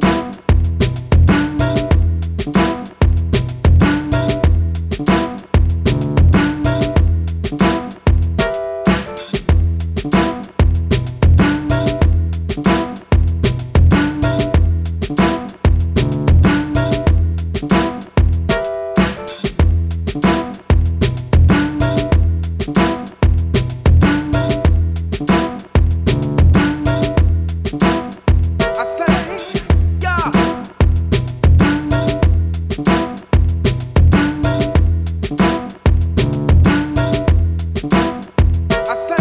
Bye. I said